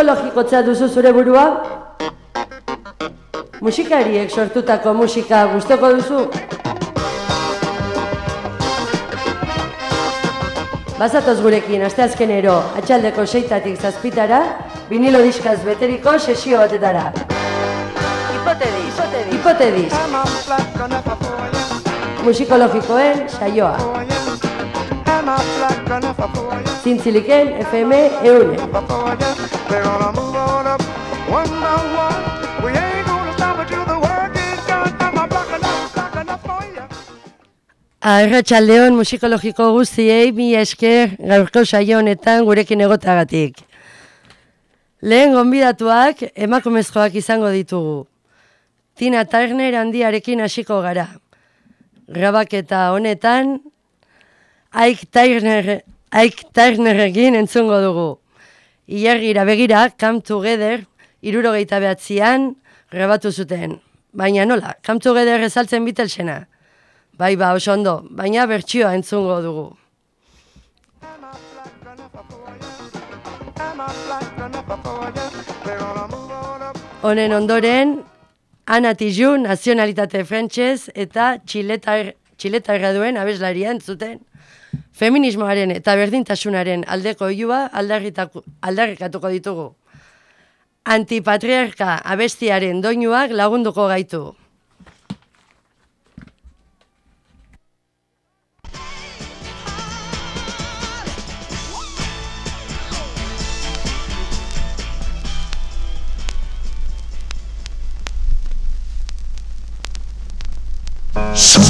psikologikotza duzu zure burua? Musikariek sortutako musika gustoko duzu? Bazatoz gurekin, aste azkenero, atxaldeko seitatik zazpitara, vinilo diskaz beteriko sesio batetara. Hipotedis, hipotedis. Musikologikoen saioa. Zintziliken FM eunen. Zintziliken FM eunen. We're gonna. Arratxaldeon musikologiko guztiei mi esker gaurko saio honetan gurekin egotagatik. Lehen gonbidatuak emakumezkoak izango ditugu. Tina Turner handiarekin hasiko gara. Grabaketa honetan Ike Turner, Ike Turnerrekin entzungo dugu. Ilargira begira, Come Together, irurogeita behatzean, grabatu zuten. Baina nola, Come Together ezaltzen bitelsena. Bai ba, oso ondo, baina bertsioa entzungo dugu. Honen ondoren, Ana Tijoux nazionalitate frantsez eta txiletar, txiletarra duen abeslaria entzuten. Feminismoaren eta berdintasunaren aldeko aldarritako- aldarrikatuko ditugu. Antipatriarka abestiaren doinuak lagunduko gaitu. Here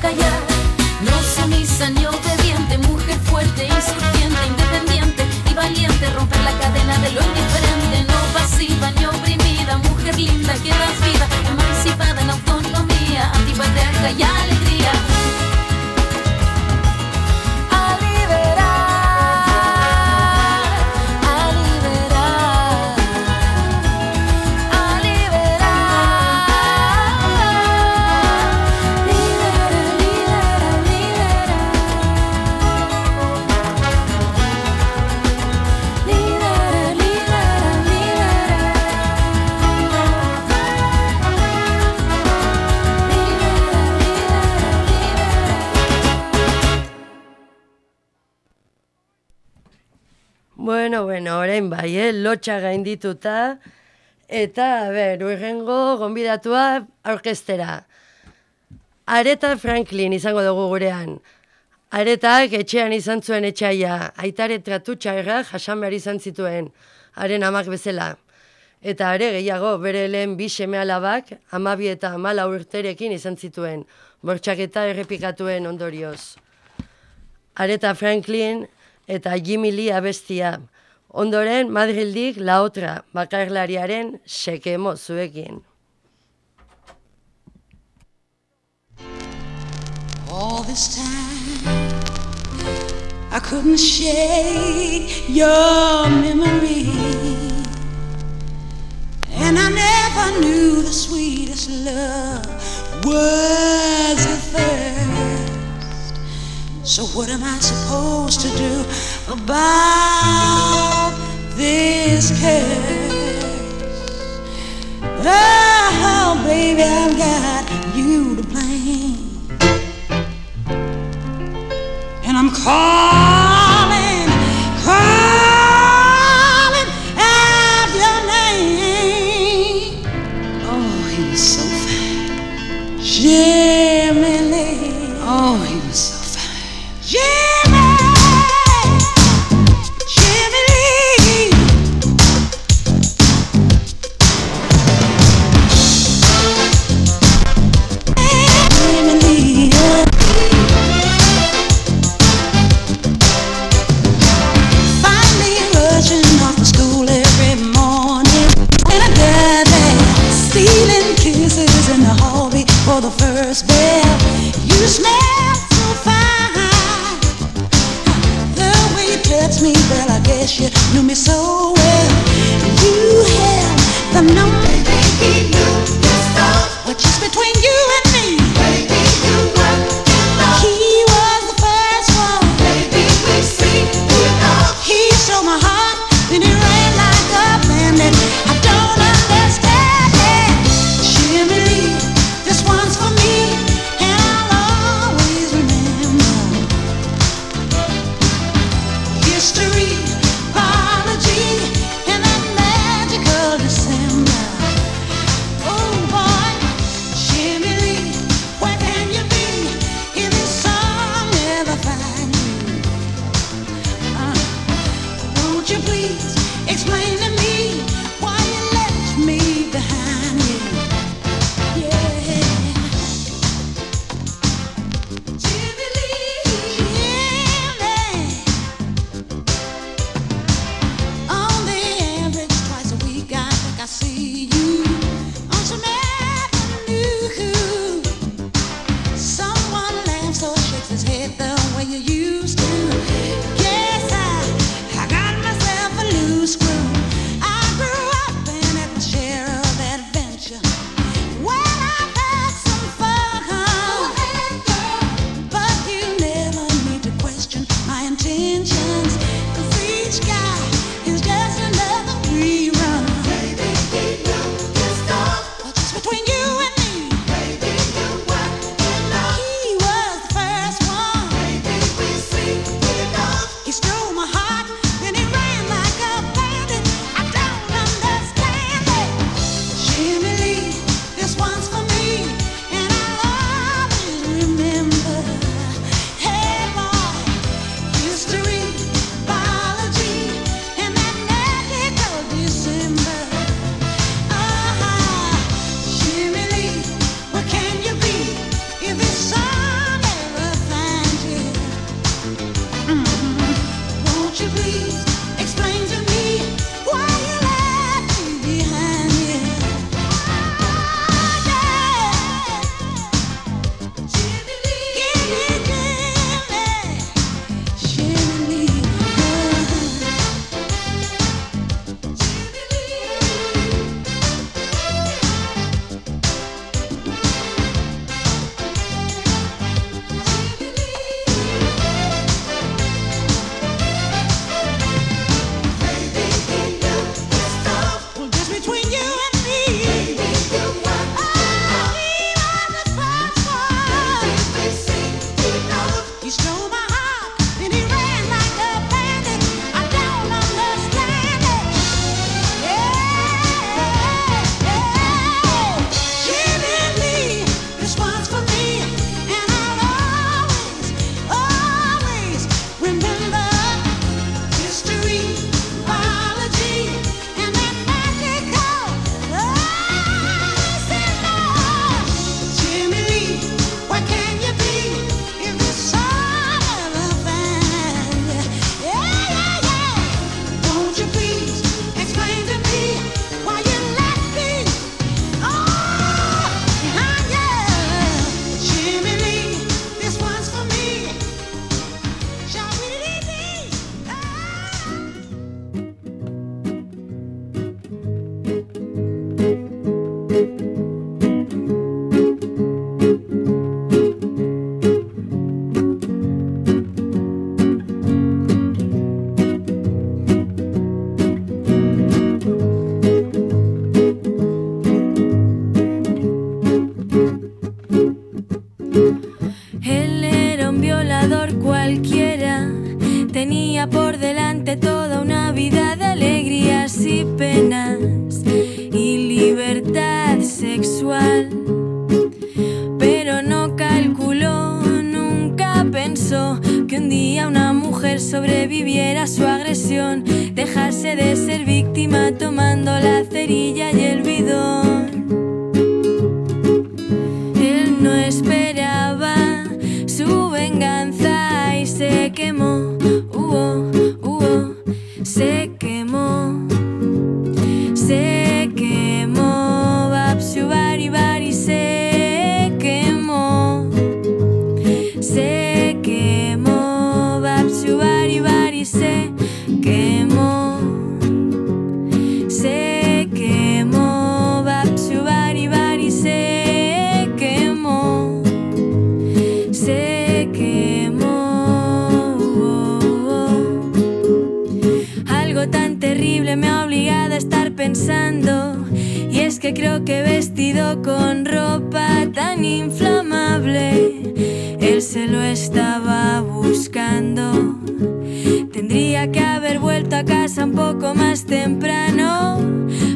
Callar. No sumisa ni obediente, mujer fuerte, insurgente, independiente y valiente, romper la cadena de lo indiferente, no pasiva ni oprimida, mujer linda que das vida, emancipada en autonomía, antipatriarca y alegría. Lotxa gaindituta, eta, ber, urrengo gonbidatua aurkestera. Areta Franklin izango dugu gurean. Aretak etxean izan zuen etxaia, aitare tratu txarra jasan behar izan zituen, haren amak bezala. Eta are gehiago bere lehen bi seme alabak, amabi eta amala urterekin izan zituen, bortxaketa errepikatuen ondorioz. Areta Franklin eta Jimmy Lee abestia. Ondoren Madrildik la otra bakarlariaren sekemo zuekin. All this time, I couldn't shake your memory. And I never knew the sweetest love was at first. So, what am I supposed to do about this curse? Oh, baby, I've got you to blame. And I'm calling, calling out your name. Oh, he was so fine. Jimmy guess you knew me so well. You held the number. But just between you and violador cualquiera. Tenía por delante toda una vida de alegrías y penas y libertad sexual. Pero no calculó, nunca pensó que un día una mujer sobreviviera a su agresión, dejarse de ser víctima tomando la cerilla y el bidón. Y es que creo que vestido con ropa tan inflamable, él se lo estaba buscando. Tendría que haber vuelto a casa un poco más temprano.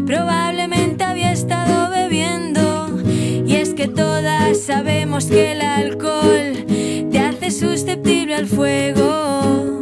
Probablemente había estado bebiendo. Y es que todas sabemos que el alcohol te hace susceptible al fuego.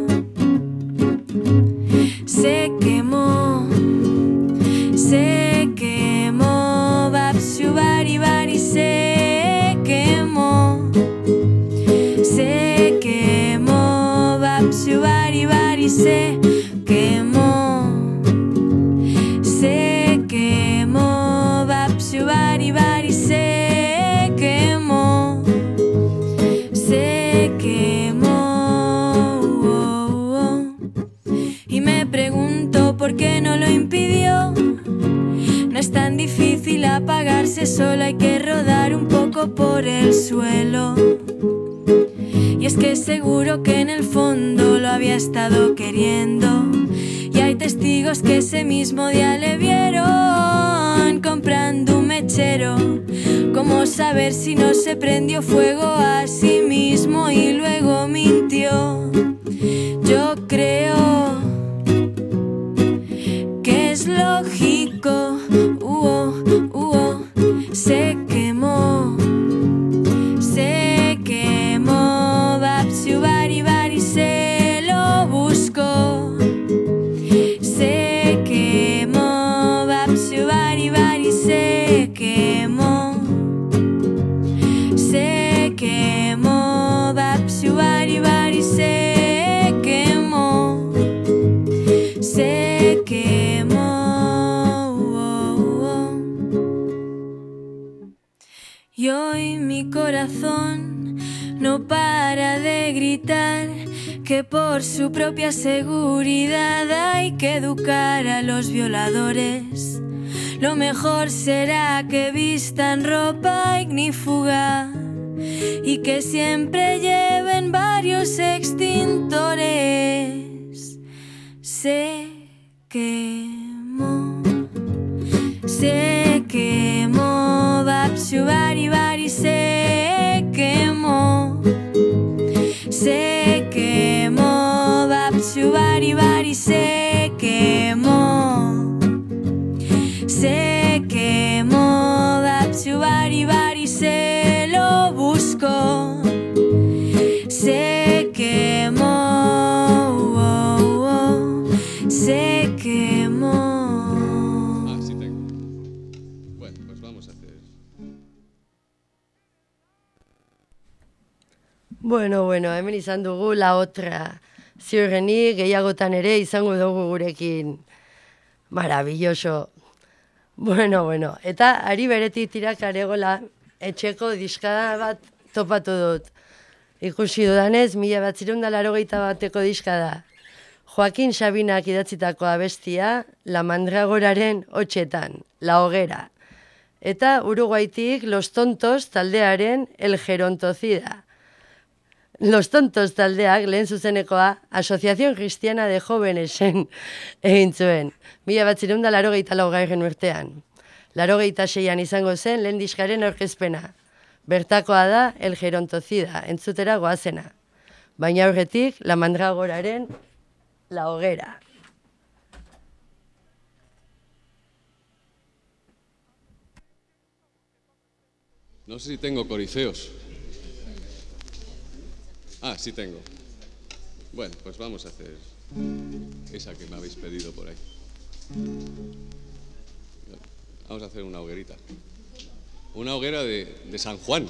Y hay testigos que ese mismo día le vieron comprando un mechero. ¿Cómo saber si no se prendió fuego a sí mismo y luego seguridad hay que educar a los violadores. Lo mejor será que vistan ropa ignífuga y que siempre Bueno, bueno, hemen izan dugu la otra. Ziurrenik gehiagotan ere izango dugu gurekin. Maravilloso. Bueno, bueno, eta ari beretik tirakaregola etxeko diskada bat topatu dut. Ikusi dudanez, mila bat zirundalaro bateko diskada. Joaquin Sabinak idatzitako abestia, La Mandragoraren hotxetan, La Hogera. Eta Uruguaitik Los Tontos taldearen El Gerontocida. Los Tontos taldeak lehen zuzenekoa Asociación Cristiana de Jovenesen egin zuen. Mila bat zireunda laro laugarren urtean. Laro seian izango zen lehen diskaren aurkezpena. Bertakoa da El Gerontocida, entzutera goazena. Baina aurretik La Mandragoraren La hoguera. No sé si tengo corifeos. Ah, sí tengo. Bueno, pues vamos a hacer esa que me habéis pedido por ahí. Vamos a hacer una hoguerita. Una hoguera de, de San Juan.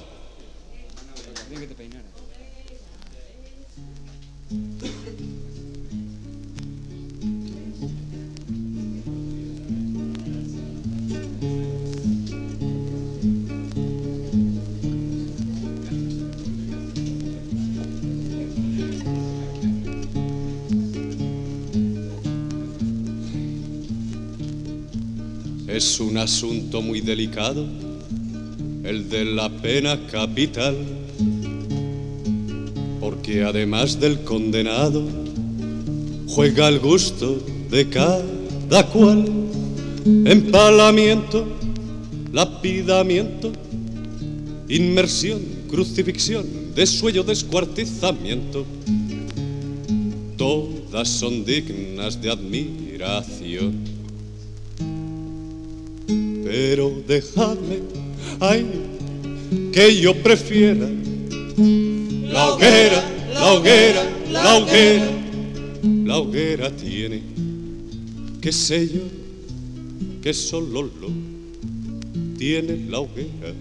Es un asunto muy delicado, el de la pena capital, porque además del condenado, juega el gusto de cada cual, empalamiento, lapidamiento, inmersión, crucifixión, desuello, descuartizamiento, todas son dignas de admiración pero dejadme, ay, que yo prefiera la hoguera, la hoguera, la hoguera, la hoguera tiene, qué sé yo, que solo lo tiene la hoguera.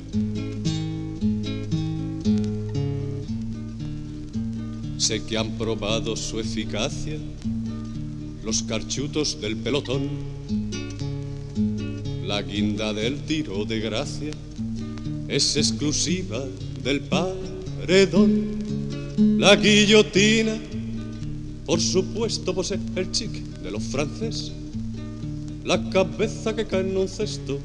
Sé que han probado su eficacia los carchutos del pelotón la guinda del tiro de gracia es exclusiva del paredón. La guillotina, por supuesto, posee el chic de los franceses. La cabeza que cae en un cesto,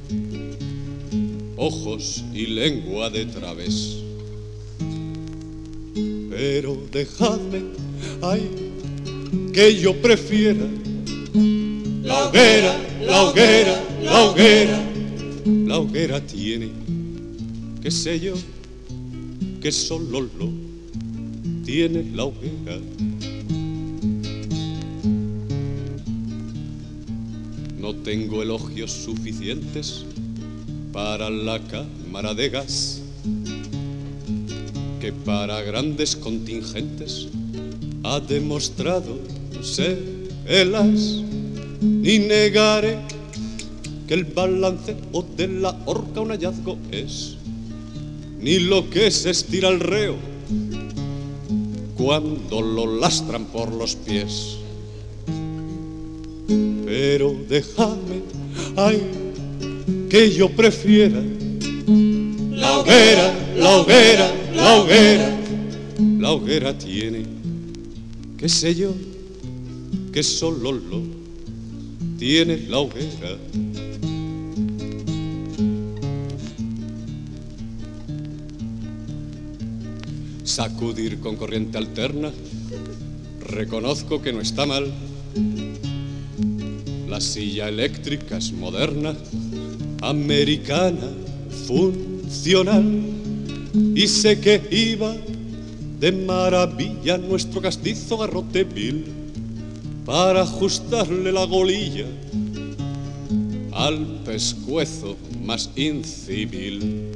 ojos y lengua de través. Pero dejadme, ay, que yo prefiera la hoguera, la hoguera, la hoguera, la hoguera tiene, qué sé yo, que solo lo tiene la hoguera. No tengo elogios suficientes para la cámara de gas, que para grandes contingentes ha demostrado ser el as, ni negaré que el balance o de la horca un hallazgo es, ni lo que se estira el reo cuando lo lastran por los pies. Pero déjame, ay, que yo prefiera la hoguera, la hoguera, la hoguera, la hoguera tiene, qué sé yo, que solo lo tiene la hoguera. sacudir con corriente alterna, reconozco que no está mal. La silla eléctrica es moderna, americana, funcional, y sé que iba de maravilla nuestro castizo garrote vil para ajustarle la golilla al pescuezo más incivil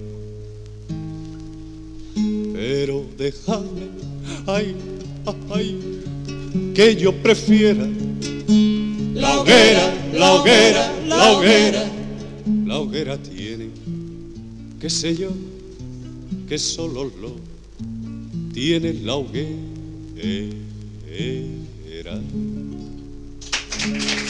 pero déjame, ay, ay, que yo prefiera la hoguera, la hoguera, la hoguera, la hoguera tiene, qué sé yo, que solo lo tiene la hoguera. Thank you.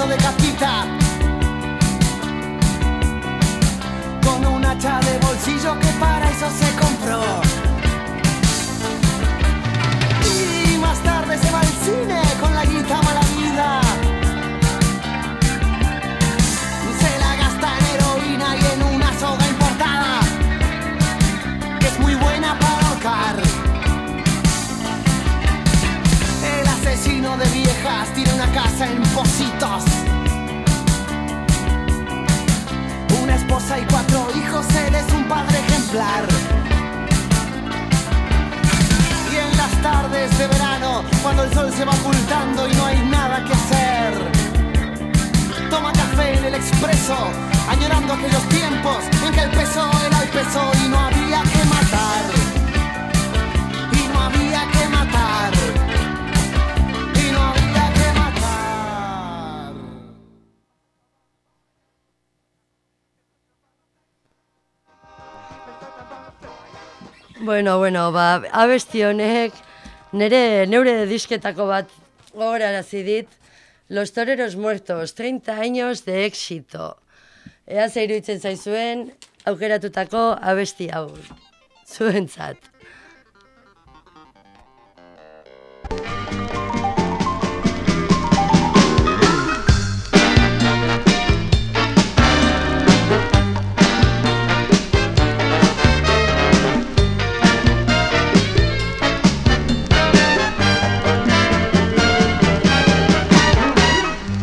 Inmediato decapita. Con un hacha de bolsillo que para eso se compró. Y más tarde se va al cine con la guita mala vida. Se la gasta en heroína y en una soga importada. Que es muy buena para ahorcar. El asesino de viejas tiene una casa en Positos. Una esposa y cuatro hijos, él es un padre ejemplar. Y en las tardes de verano, cuando el sol se va ocultando y no hay nada que hacer, toma café en el expreso, añorando aquellos tiempos en que el peso era el peso y no había que matar. Y no había que matar. Bueno, bueno, ba, abesti honek nere neure disketako bat gogorarazi dit Los Toreros Muertos, 30 años de éxito. Ea zer iruditzen zaizuen aukeratutako abesti hau. Zuentzat.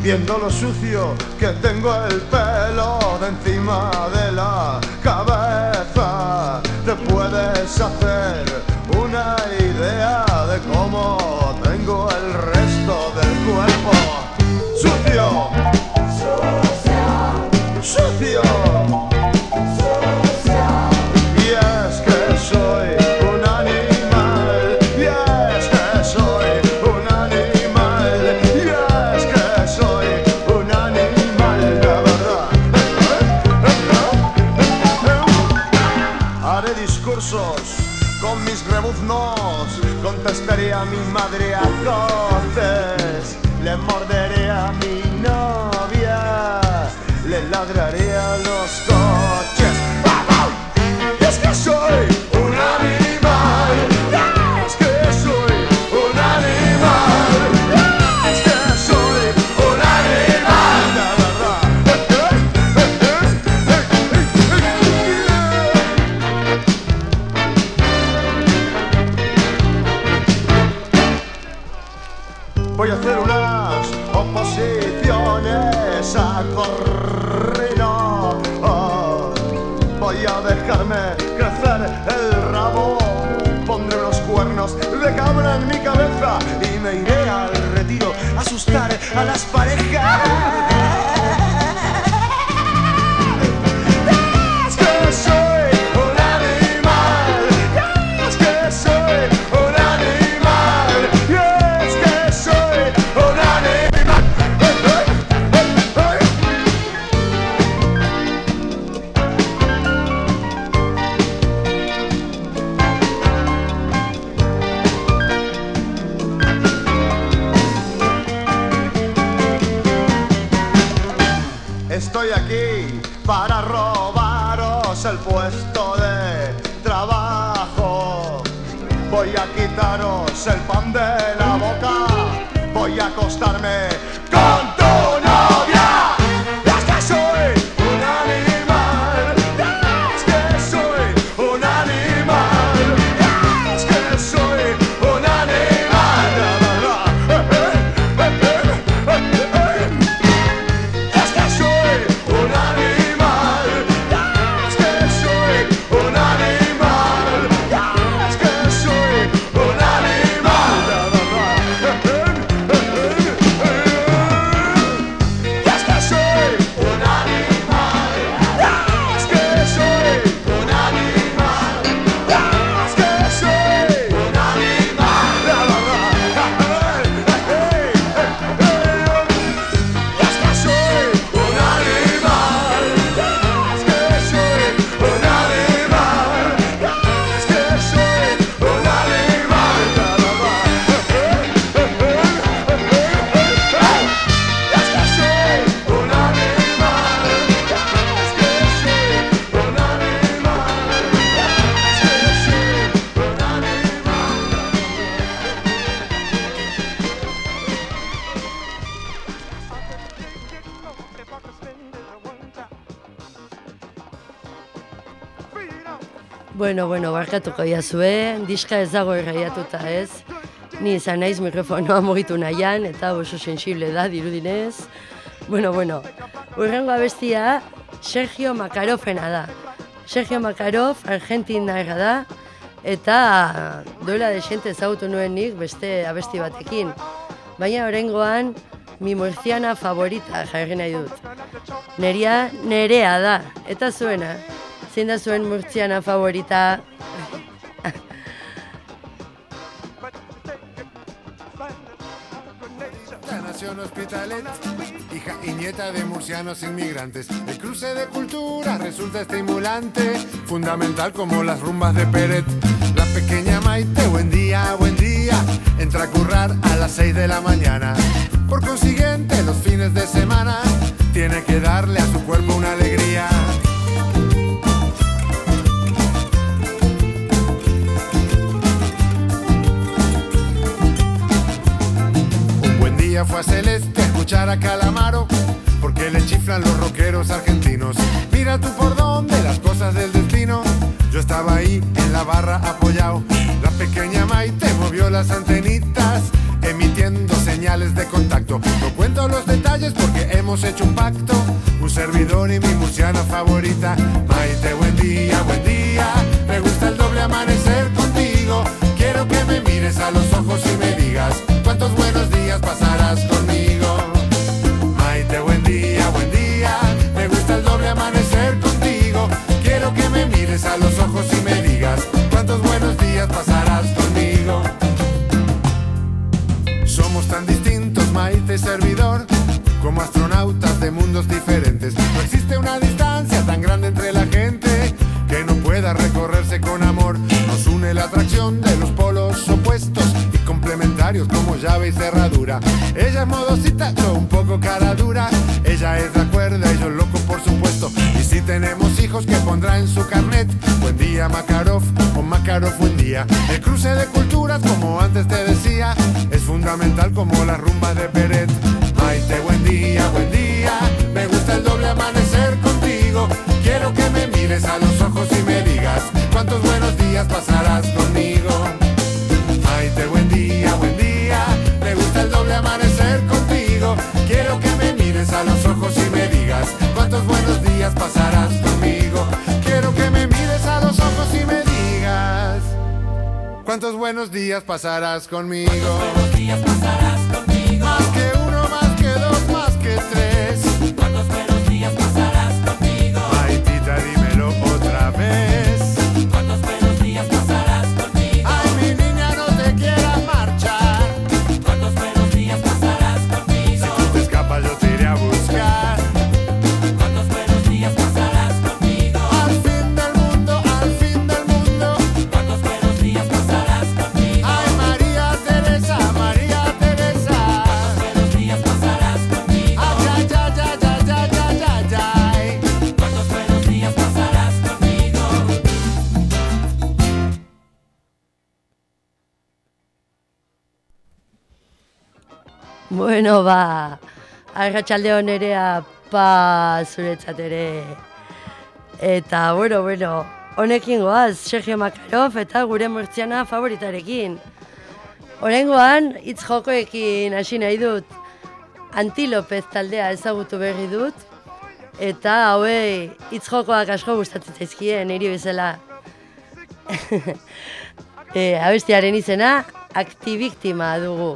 Viendo lo sucio que tengo el pelo de encima de Estoy aquí para robaros el puesto de trabajo. Voy a quitaros el pan de la boca. Voy a acostarme con Bueno, barkatuko zuen, diska ez dago erraiatuta ez. Ni izan naiz mikrofonoa mugitu nahian, eta oso sensible da, dirudinez. Bueno, bueno, urrengo abestia Sergio Makarofena da. Sergio Makarov, argentinarra da, eta duela desente ezagutu nuen nik beste abesti batekin. Baina orengoan, mi murciana favorita jarri nahi dut. Neria nerea da, eta zuena. Zein da zuen murciana favorita? Hija y nieta de murcianos inmigrantes. El cruce de cultura resulta estimulante, fundamental como las rumbas de Peret. La pequeña Maite, buen día, buen día, entra a currar a las 6 de la mañana. Por consiguiente, los fines de semana tiene que darle a su cuerpo una alegría. Fue a Celeste a escuchar a Calamaro porque le chiflan los rockeros argentinos. Mira tú por dónde las cosas del destino. Yo estaba ahí en la barra apoyado. La pequeña Maite movió las antenitas emitiendo señales de contacto. No cuento los detalles porque hemos hecho un pacto. Un servidor y mi murciana favorita. Maite, buen día, buen día. Me gusta el doble amanecer contigo. Quiero que me mires a los ojos y me digas cuántos buenos días pasarás diferentes. No existe una distancia tan grande entre la gente que no pueda recorrerse con amor. Nos une la atracción de los polos opuestos y complementarios como llave y cerradura. Ella es modosita, yo un poco cara dura. Ella es la cuerda y yo loco, por supuesto. Y si tenemos hijos, que pondrá en su carnet? Buen día, Makarov, o Makarov, buen día. El cruce de culturas, como antes te decía, es fundamental como la rumba de Peret. Maite, buen día, buen día. Cuántos buenos días pasarás conmigo. Maite, buen día, buen día. Me gusta el doble amanecer contigo. Quiero que me mires a los ojos y me digas cuántos buenos días pasarás conmigo. Quiero que me mires a los ojos y me digas cuántos buenos días pasarás conmigo. buenos días pasarás conmigo. Bueno, ba, arratsalde nerea pa zuretzat ere. Eta, bueno, bueno, honekin goaz, Sergio Makarov eta gure murtziana favoritarekin. Horengoan, hitz jokoekin hasi nahi dut. Antilopez taldea ezagutu berri dut. Eta hauei hitz jokoak asko gustatzen zaizkien, niri bezala. e, abestiaren izena, aktibiktima dugu.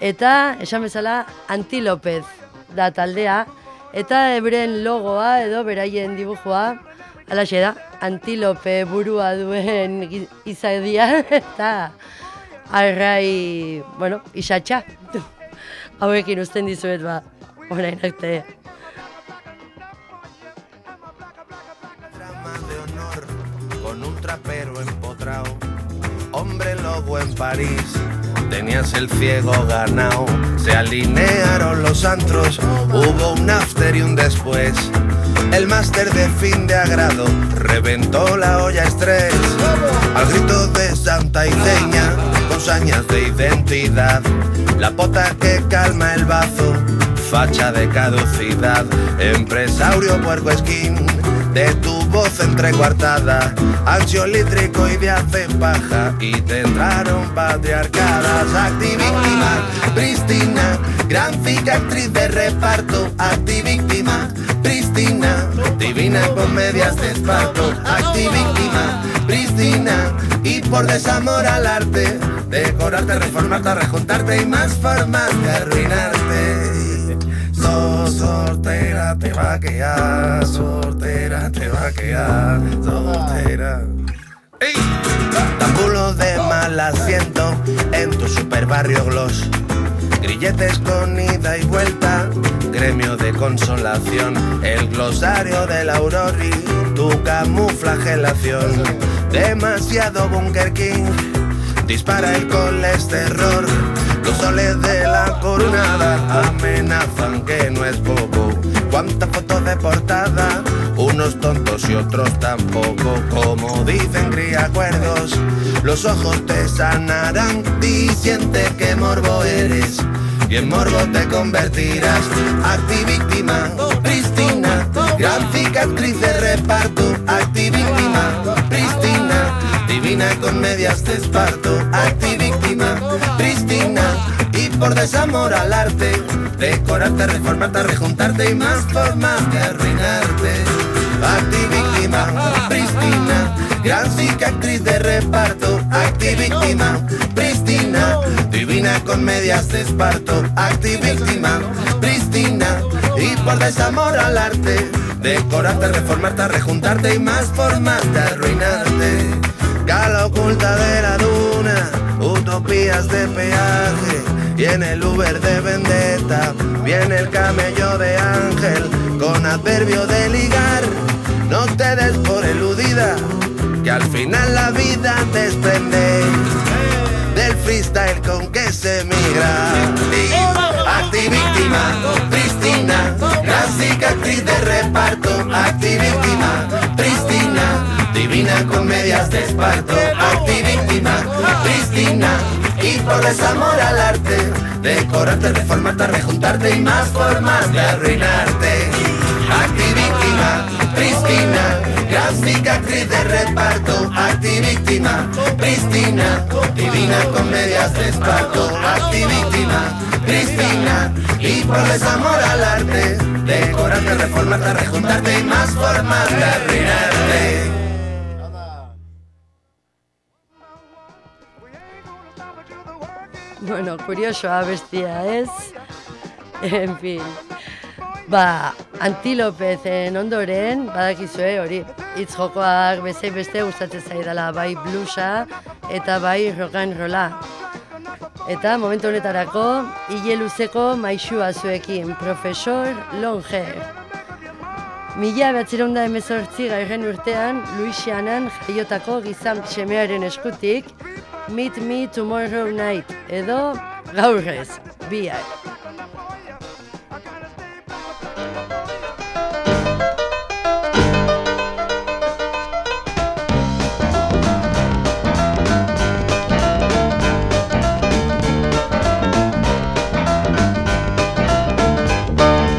Eta, esan bezala, Antilopez da taldea. Eta ebren logoa edo beraien dibujua, alaxe da, antilope burua duen izadia eta arrai, bueno, isatxa. Hauekin uzten dizuet ba, orain arte. con un trapero empotrado. Hombre lobo en París, tenías el ciego ganado. Se alinearon los antros, hubo un after y un después. El máster de fin de agrado reventó la olla estrés. Al grito de Santa Iceña, con sañas de identidad. La pota que calma el bazo, facha de caducidad. Empresario puerco esquín, de tu voz entrecuartada, ansiolítrico y de hace paja, y te entraron patriarcadas, activíctima, prístina, gran cicatriz de reparto, activíctima, prístina, divina con medias de esparto, activíctima, prístina, y por desamor al arte, decorarte, reformarte, rejuntarte y más formas de arruinarte. So, soltera te va a quedar, soltera te va a quedar, soltera. ¡Ey! Tambulo de mal asiento en tu super barrio gloss. Grilletes con ida y vuelta, gremio de consolación, el glosario del aurori, tu camuflagelación. Demasiado Bunker King, dispara el colesterol. Los soles de la jornada amenazan que no es poco. Cuántas fotos de portada, unos tontos y otros tampoco. Como dicen griacuerdos, los ojos te sanarán. Di siente que morbo eres y en morbo te convertirás. Activíctima, prístina, gran cicatriz de reparto. Activíctima, divina con medias de esparto. Activíctima, prístina, y por desamor al arte, decorarte, reformarte, rejuntarte y más formas de arruinarte. Activíctima, prístina, gran cicatriz de reparto. Activíctima, prístina, divina con medias de esparto. Activíctima, prístina, y por desamor al arte, decorarte, reformarte, rejuntarte y más formas de arruinarte. Cala oculta de la duna, utopías de peaje. Y en el Uber de vendetta viene el camello de ángel con adverbio de ligar. No te des por eludida, que al final la vida desprende del freestyle con que se migra. Activíctima, prístina, gran cicatriz de reparto. Activíctima, prístina, divina con medias de esparto. Activíctima, prístina, y por desamor al arte, decorarte, reformarte, rejuntarte y más formas de arruinarte. Activíctima, prístina, gran cicatriz de reparto. Activíctima, prístina, divina con medias de esparto. Activíctima, prístina, y por desamor al arte, decorarte, reformarte, rejuntarte y más formas de arruinarte. Bueno, kuriosoa bestia ez. En fin. Ba, antilopezen ondoren, badakizue hori, hitz jokoak bezei beste gustatzen zaidala, bai bluesa eta bai rock and rolla. Eta momentu honetarako, hile luzeko maixua zuekin, profesor Longer. Mila behatzeron da emezortzi gairen urtean, Louisianan jaiotako gizam semearen eskutik, Meet me tomorrow night, edo gaurrez, bihar.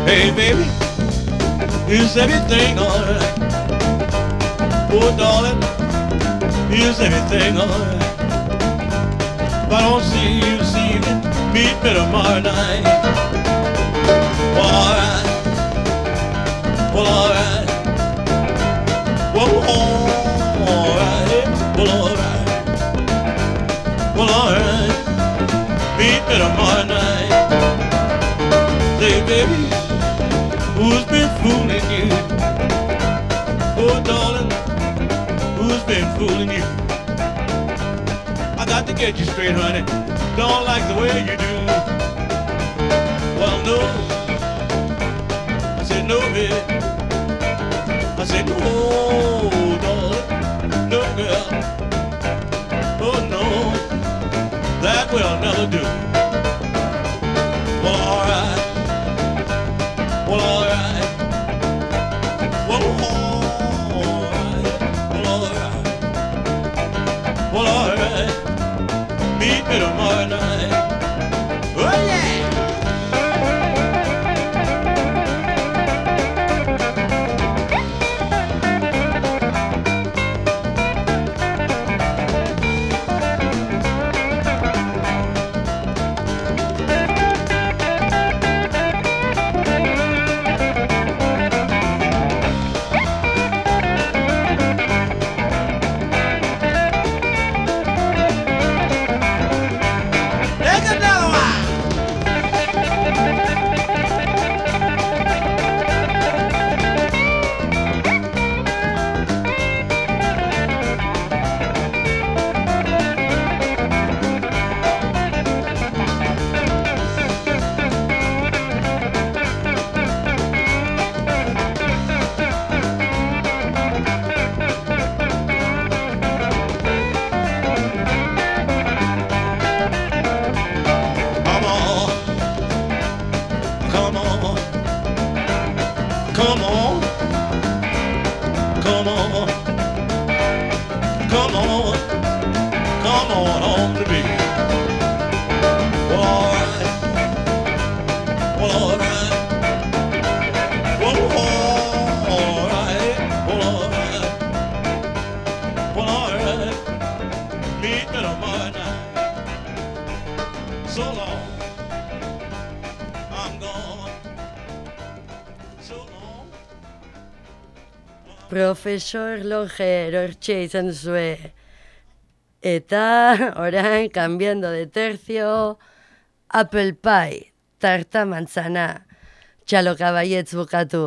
Hey baby, is everything alright? Oh darling, is everything alright? If I don't see you this evening, meet me tomorrow night. Well, alright, well alright, well alright, well alright, well alright, meet me tomorrow night. Say baby. Who's been fooling you? Oh, darling, who's been fooling you? Get you straight, honey. Don't like the way you do. Well, no. I said, no, baby. I said, no, darling. No, girl. Oh, no. That will never do. pero muero. profesor loge erortxe izan zue. Eta, orain, cambiando de tercio, apple pie, tarta manzana, txalo kabaietz bukatu,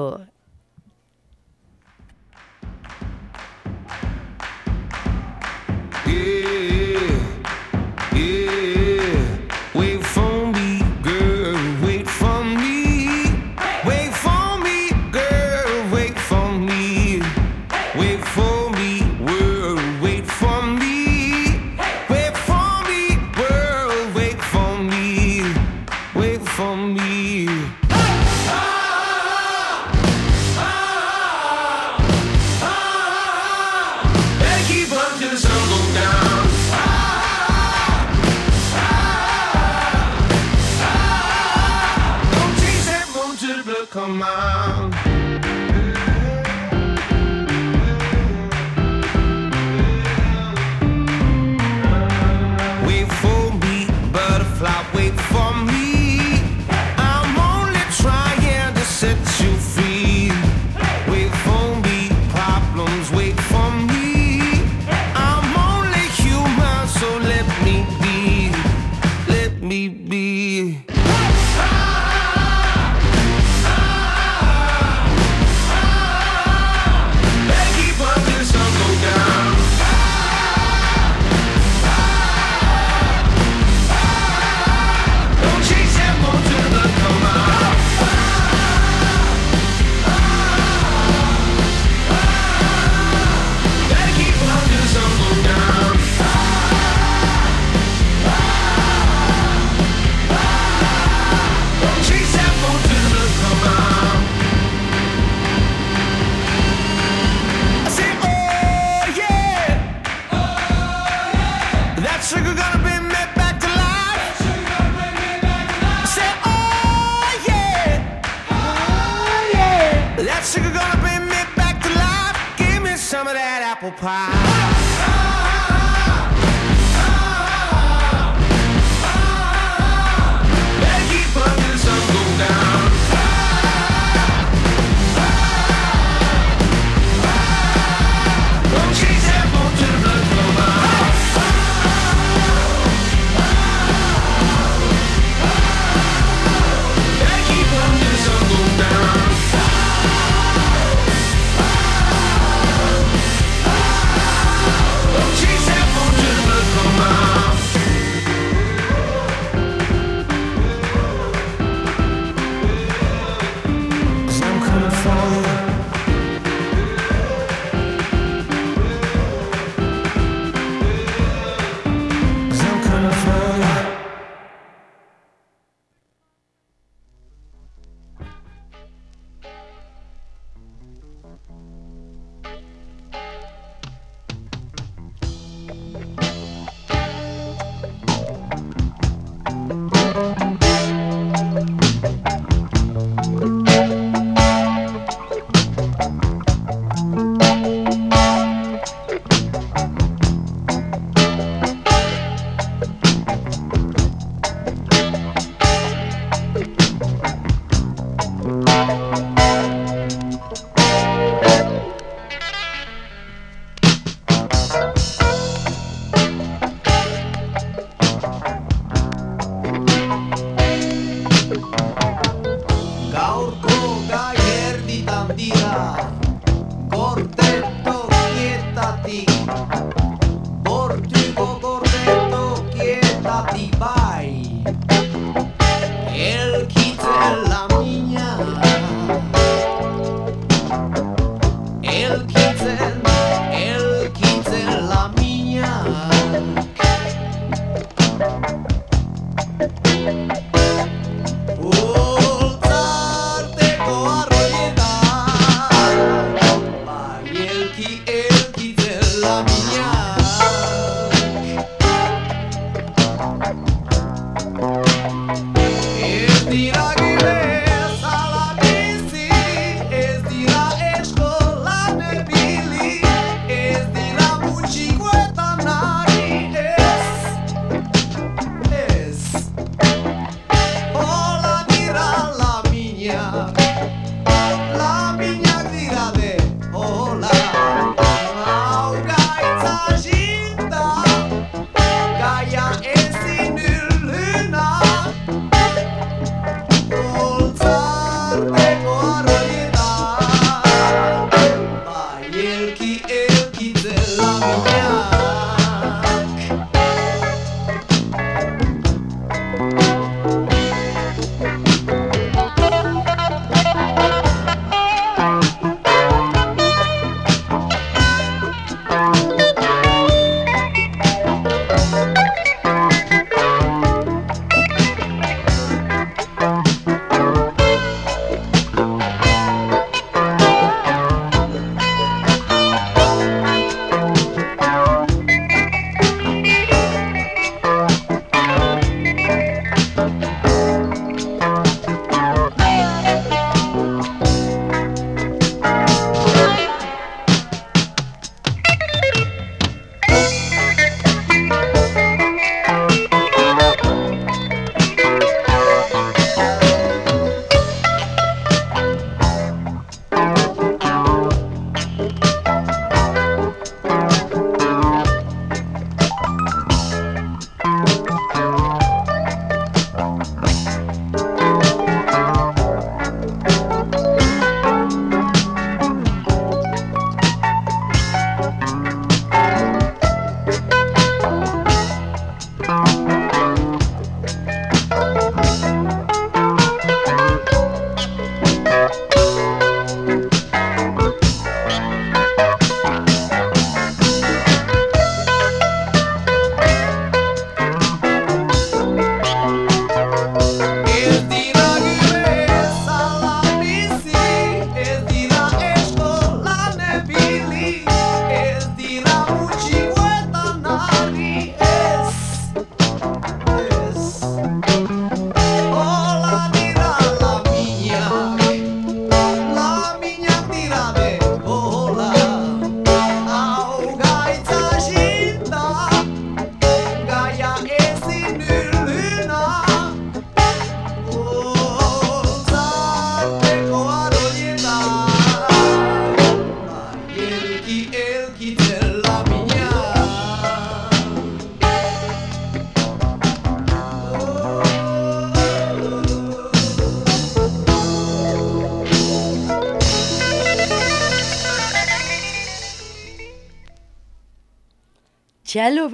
That sugar gonna bring me back to life. Give me some of that apple pie.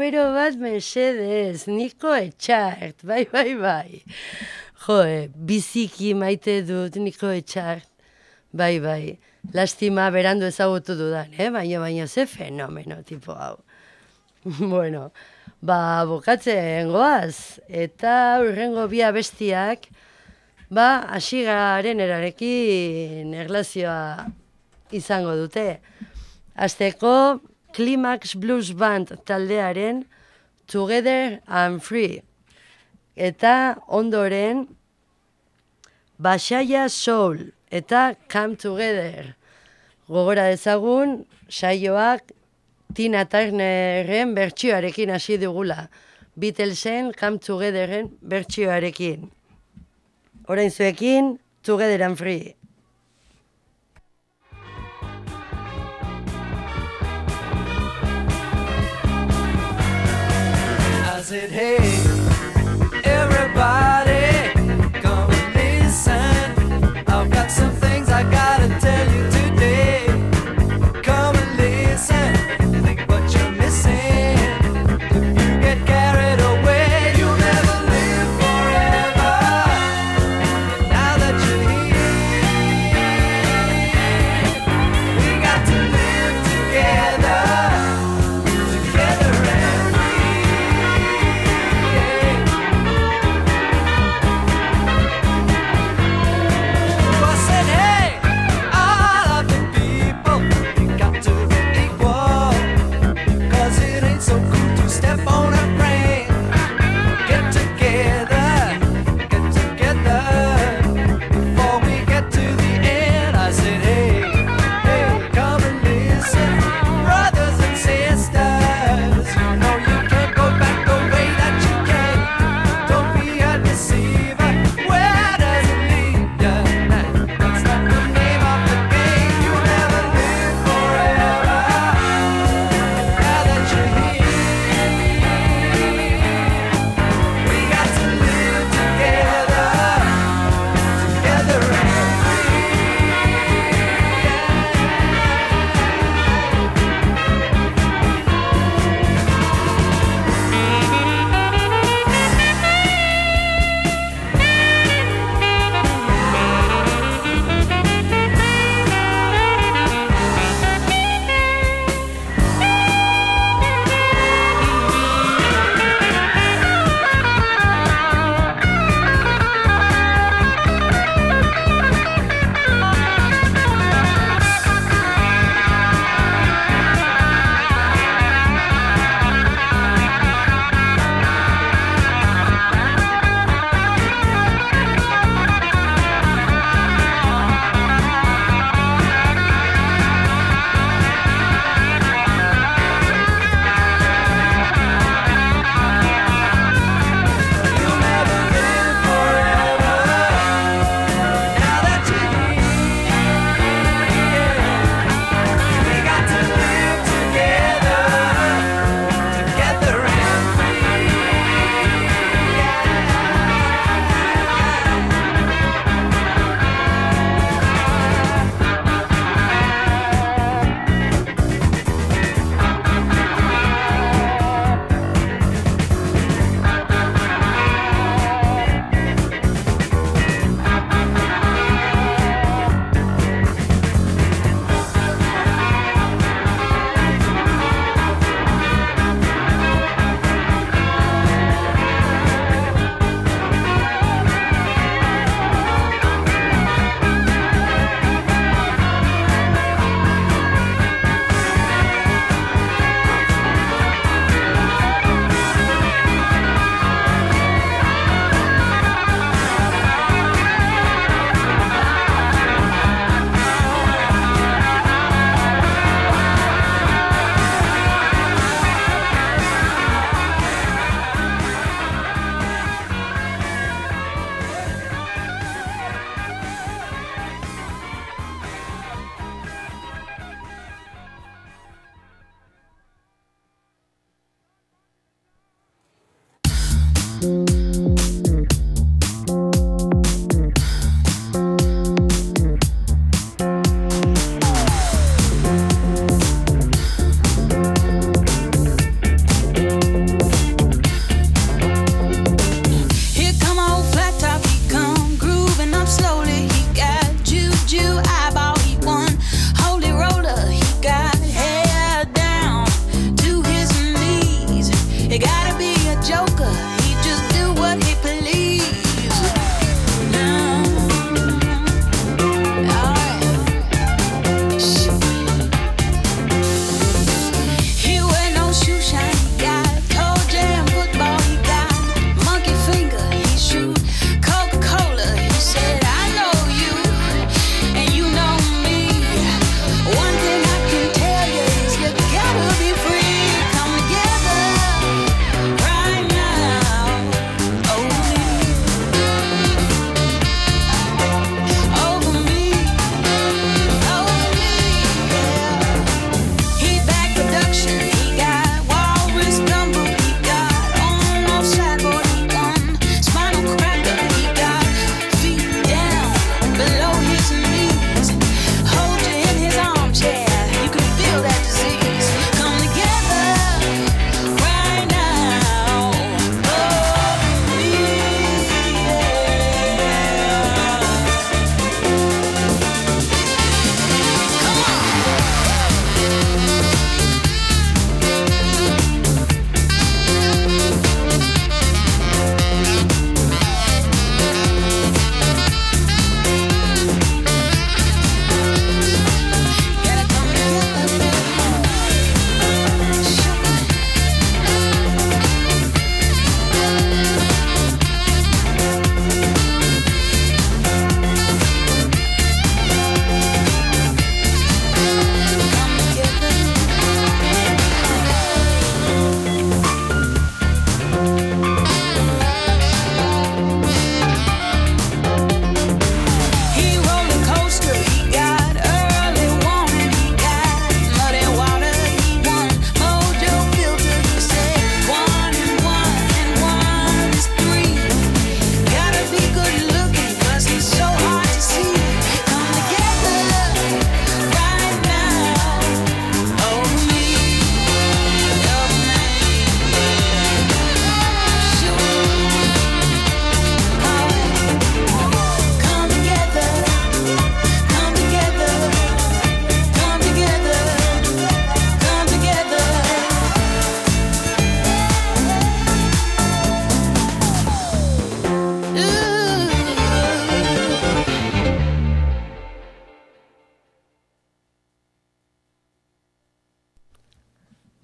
Bero bat mesedez, niko etxart, bai, bai, bai. Jo, eh, biziki maite dut niko etxart, bai, bai. Lastima berandu ezagutu dudan, eh? baina, baina ze fenomeno, tipo hau. bueno, ba, bukatzen goaz, eta urrengo bi abestiak, ba, hasi garen erarekin erlazioa izango dute. Azteko, Climax Blues Band taldearen Together and Free. Eta ondoren, Basaia Soul eta Come Together. Gogora dezagun, saioak Tina Turnerren bertsioarekin hasi dugula. Beatlesen Come Togetherren bertsioarekin. Orain zuekin, Together and Free. Said, hey, everybody,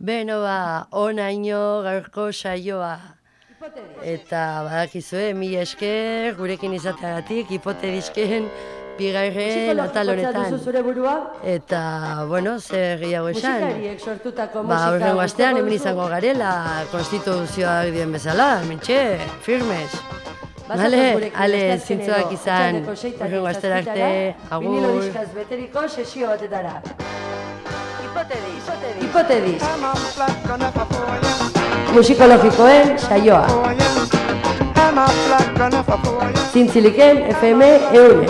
Beno ba, onaino gaurko saioa. Eta badakizue, mi esker, gurekin izateagatik, hipotedizken bigarren atal honetan. Eta, bueno, zer gehiago esan. Musikariek sortutako Ba, musika. horrengo astean hemen izango garela, konstituzioak dien bezala, mentxe, firmes. Gurekin ale, zintzoak izan, horrengo astera arte, zazpitara, Vinilo agur. diskaz beteriko sesio batetara. Hipotedis, te di zo te di ipo te di musika lo fijo eh eune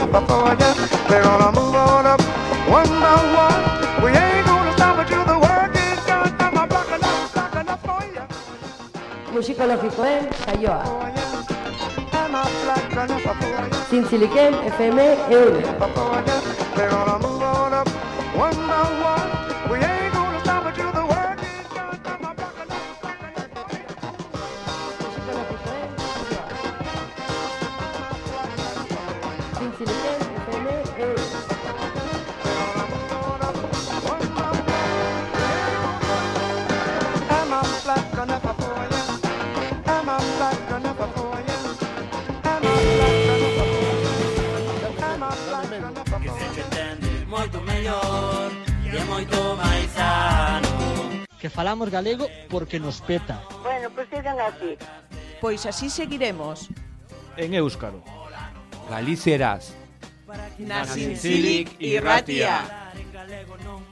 musika lo fijo eh eune. Moito mellor e é moito máis sano. Que falamos galego porque nos peta. Bueno, pois pues sigan así. Pois así seguiremos. En Éuskaro. Galicias. Na Zintzilik irratia. En galego non